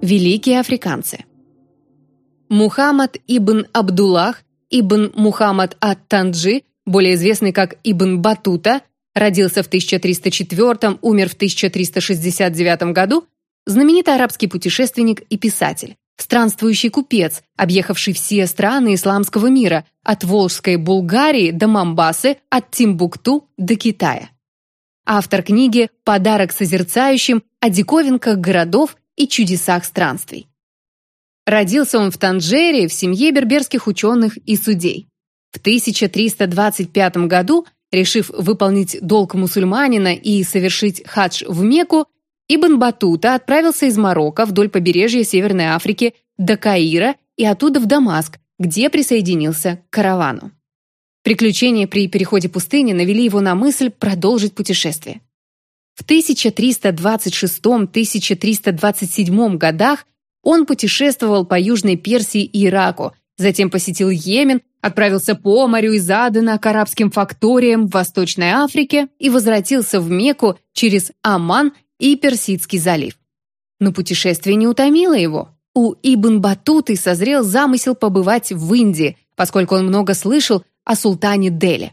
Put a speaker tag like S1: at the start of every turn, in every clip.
S1: Великие африканцы. Мухаммад ибн Абдуллах ибн Мухаммад ат-Танджи, более известный как Ибн Батута, родился в 1304, умер в 1369 году, знаменитый арабский путешественник и писатель, странствующий купец, объехавший все страны исламского мира, от Волжской Булгарии до Мамбасы, от Тимбукту до Китая. Автор книги «Подарок созерцающим» о диковинках городов и чудесах странствий. Родился он в Танжере в семье берберских ученых и судей. В 1325 году, решив выполнить долг мусульманина и совершить хадж в Мекку, Ибн Батута отправился из Марокко вдоль побережья Северной Африки до Каира и оттуда в Дамаск, где присоединился к каравану. Приключения при переходе пустыни навели его на мысль продолжить путешествие. В 1326-1327 годах он путешествовал по Южной Персии и Ираку, затем посетил Йемен, отправился по морю из Адена к арабским факториям в Восточной Африке и возвратился в Мекку через Оман и Персидский залив. Но путешествие не утомило его. У Ибн Батуты созрел замысел побывать в Индии, поскольку он много слышал о султане Дели.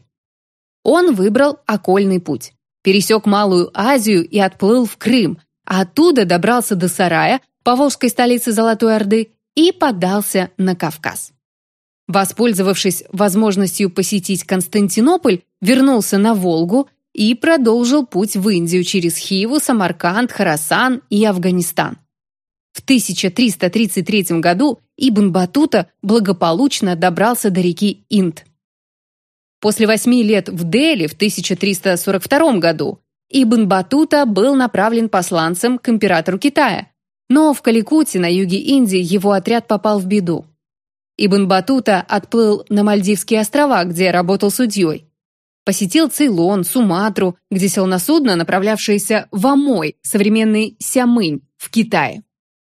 S1: Он выбрал окольный путь, пересек Малую Азию и отплыл в Крым, а оттуда добрался до Сарая, поволжской столицы Золотой Орды, и подался на Кавказ. Воспользовавшись возможностью посетить Константинополь, вернулся на Волгу и продолжил путь в Индию через Хиву, Самарканд, Харасан и Афганистан. В 1333 году Ибн Батута благополучно добрался до реки Инд. После восьми лет в Дели в 1342 году Ибн Батута был направлен посланцем к императору Китая, но в Каликуте на юге Индии его отряд попал в беду. Ибн Батута отплыл на Мальдивские острова, где работал судьей. Посетил Цейлон, Суматру, где сел на судно, направлявшееся в Амой, современный Сямынь, в Китае.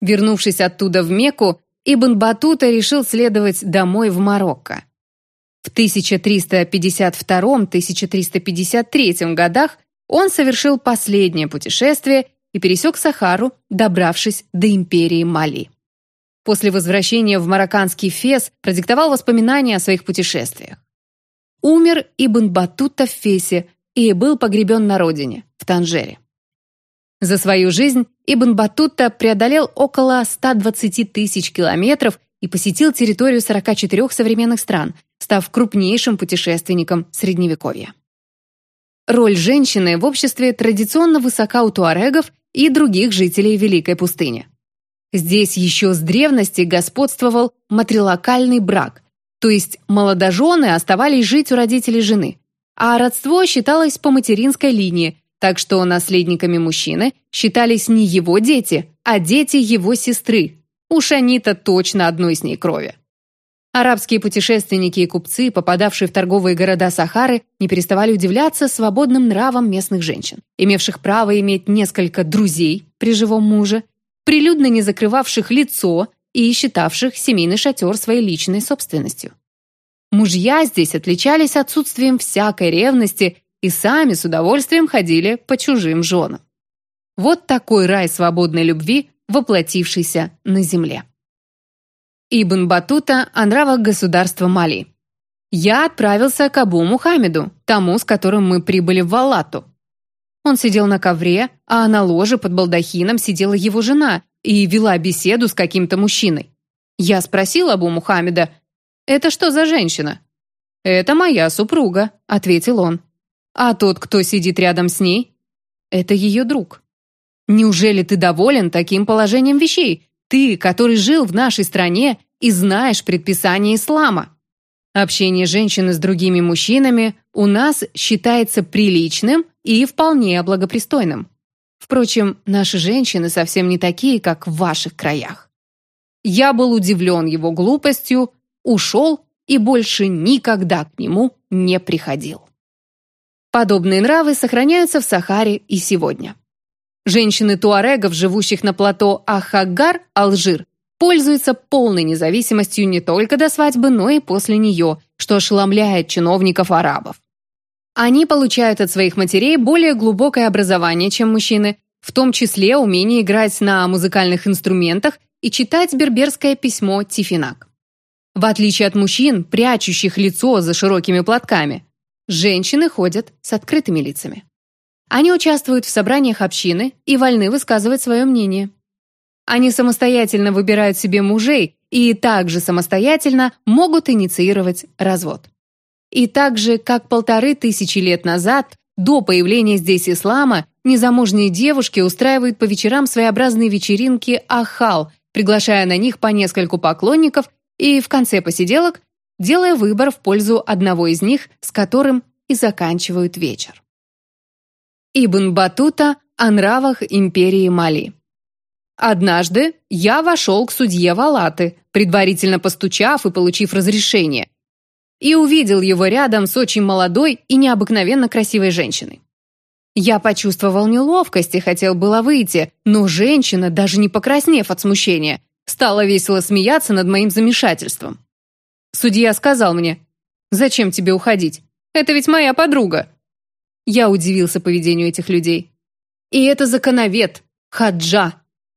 S1: Вернувшись оттуда в Мекку, Ибн Батута решил следовать домой в Марокко. В 1352-1353 годах он совершил последнее путешествие и пересек Сахару, добравшись до империи Мали. После возвращения в марокканский Фес продиктовал воспоминания о своих путешествиях. Умер Ибн Батута в Фесе и был погребен на родине, в Танжере. За свою жизнь Ибн Батута преодолел около 120 тысяч километров и посетил территорию 44 современных стран, став крупнейшим путешественником Средневековья. Роль женщины в обществе традиционно высока у туарегов и других жителей Великой пустыни. Здесь еще с древности господствовал матрилокальный брак, то есть молодожены оставались жить у родителей жены, а родство считалось по материнской линии, так что наследниками мужчины считались не его дети, а дети его сестры. Уж они-то точно одной с ней крови. Арабские путешественники и купцы, попадавшие в торговые города Сахары, не переставали удивляться свободным нравам местных женщин, имевших право иметь несколько друзей при живом муже, прилюдно не закрывавших лицо и считавших семейный шатер своей личной собственностью. Мужья здесь отличались отсутствием всякой ревности и сами с удовольствием ходили по чужим женам. Вот такой рай свободной любви, воплотившийся на земле. Ибн Батута о нравах государства Мали. Я отправился к Абу Мухаммеду, тому, с которым мы прибыли в Валлату. Он сидел на ковре, а на ложе под балдахином сидела его жена и вела беседу с каким-то мужчиной. Я спросил Абу Мухаммеда, «Это что за женщина?» «Это моя супруга», — ответил он. «А тот, кто сидит рядом с ней?» «Это ее друг». «Неужели ты доволен таким положением вещей? Ты, который жил в нашей стране и знаешь предписание ислама?» Общение женщины с другими мужчинами у нас считается приличным и вполне благопристойным. Впрочем, наши женщины совсем не такие, как в ваших краях. Я был удивлен его глупостью, ушел и больше никогда к нему не приходил. Подобные нравы сохраняются в Сахаре и сегодня. Женщины туарегов, живущих на плато Ахагар, Алжир, пользуются полной независимостью не только до свадьбы, но и после нее, что ошеломляет чиновников-арабов. Они получают от своих матерей более глубокое образование, чем мужчины, в том числе умение играть на музыкальных инструментах и читать берберское письмо Тифинак. В отличие от мужчин, прячущих лицо за широкими платками, женщины ходят с открытыми лицами. Они участвуют в собраниях общины и вольны высказывать свое мнение. Они самостоятельно выбирают себе мужей и также самостоятельно могут инициировать развод. И так же, как полторы тысячи лет назад, до появления здесь ислама, незамужние девушки устраивают по вечерам своеобразные вечеринки ахал, приглашая на них по нескольку поклонников и в конце посиделок делая выбор в пользу одного из них, с которым и заканчивают вечер. Ибн Батута о нравах империи Мали. Однажды я вошел к судье Валаты, предварительно постучав и получив разрешение, и увидел его рядом с очень молодой и необыкновенно красивой женщиной. Я почувствовал неловкость и хотел было выйти, но женщина, даже не покраснев от смущения, стала весело смеяться над моим замешательством. Судья сказал мне, «Зачем тебе уходить? Это ведь моя подруга». Я удивился поведению этих людей. И это законовед, Хаджа,